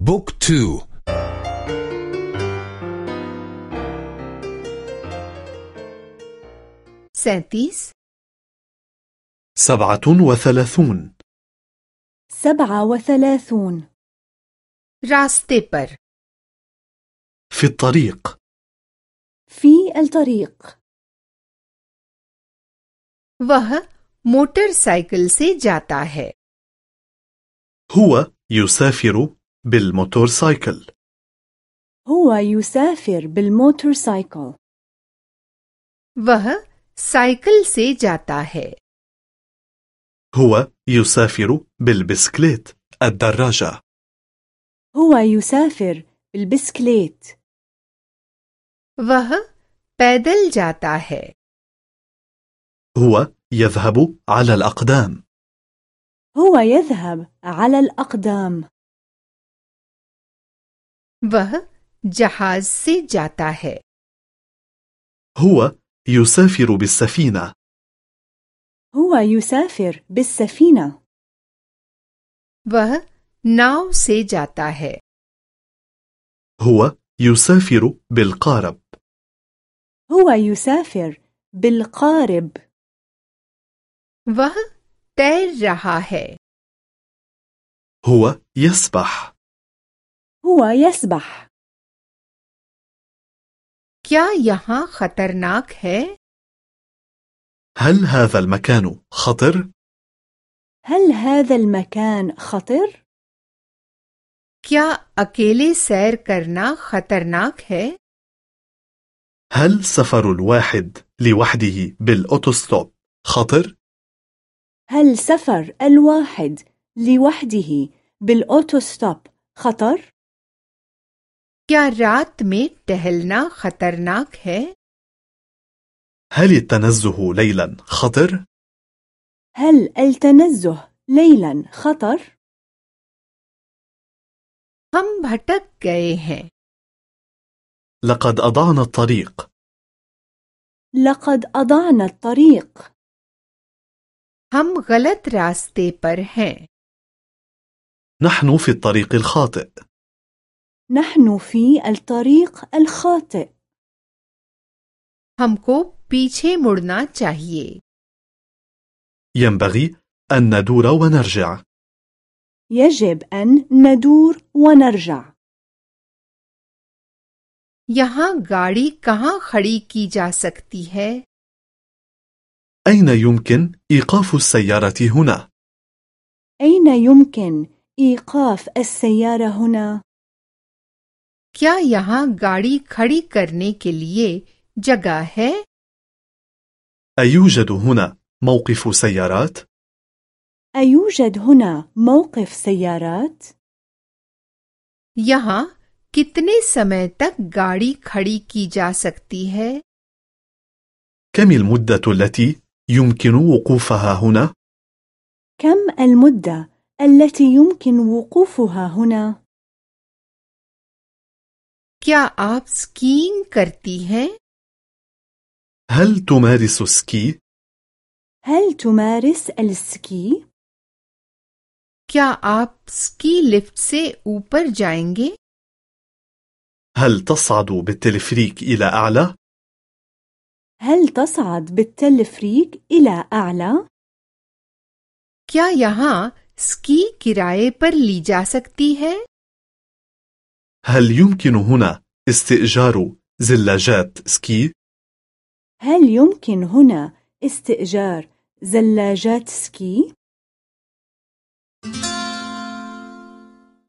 بوك تو. سنتيس سبعة وثلاثون. سبعة وثلاثون. راستيبر في الطريق. في الطريق. وه موتر سايكل سي جاتا هي هو يسافر بالموتورسايكل هو يسافر بالموتورسايكل वह साइकिल से जाता है هو يسافر بالبسكليت الدراجة هو يسافر بالبسكليت वह पैदल जाता है هو يذهب على الأقدام هو يذهب على الأقدام वह जहाज से जाता है هو يسافر بالسفينة هو يسافر بالسفينة वह नाव से जाता है هو يسافر بالقارب هو يسافر بالقارب वह तैर रहा है هو يسبح هو يسبح क्या यहाँ खतरनाक है هل هذا المكان خطر؟ هل هذا المكان خطر؟ क्या अकेले सैर करना खतरनाक है هل سفر الواحد لوحده بالأوتوستوب خطر؟ هل سفر الواحد لوحده بالأوتوستوب خطر؟ क्या रात में टहलना खतरनाक है هل التنزه ليلا خطر؟ هل التنزه ليلا خطر؟ हम भटक गए हैं لقد أضعنا الطريق لقد أضعنا الطريق हम गलत रास्ते पर हैं نحن في الطريق الخاطئ نحن في الطريق الخاطئ हमको पीछे मुड़ना चाहिए ينبغي أن ندور ونرجع يجب أن ندور ونرجع यहाँ गाड़ी कहाँ खड़ी की जा सकती है أين يمكن إيقاف السيارة هنا؟ أين يمكن إيقاف السيارة هنا؟ क्या यहाँ गाड़ी खड़ी करने के लिए जगह है أيوجد هنا موقف سيارات؟ أيوجد هنا موقف سيارات؟ यहाँ कितने समय तक गाड़ी खड़ी की जा सकती है كم المدة التي يمكن وقوفها هنا؟ كم المدة التي يمكن وقوفها هنا؟ क्या आप स्कीइंग करती हैं هل تمارس سكي؟ هل تمارس السكي؟ क्या आप स्की लिफ्ट से ऊपर जाएंगे هل تصعد بالتلفريك إلى أعلى؟ هل تصعد بالتلفريك إلى أعلى؟ क्या यहाँ स्की किराए पर ली जा सकती है هل يمكن هنا استئجار زلاجات سكي؟ هل يمكن هنا استئجار زلاجات سكي؟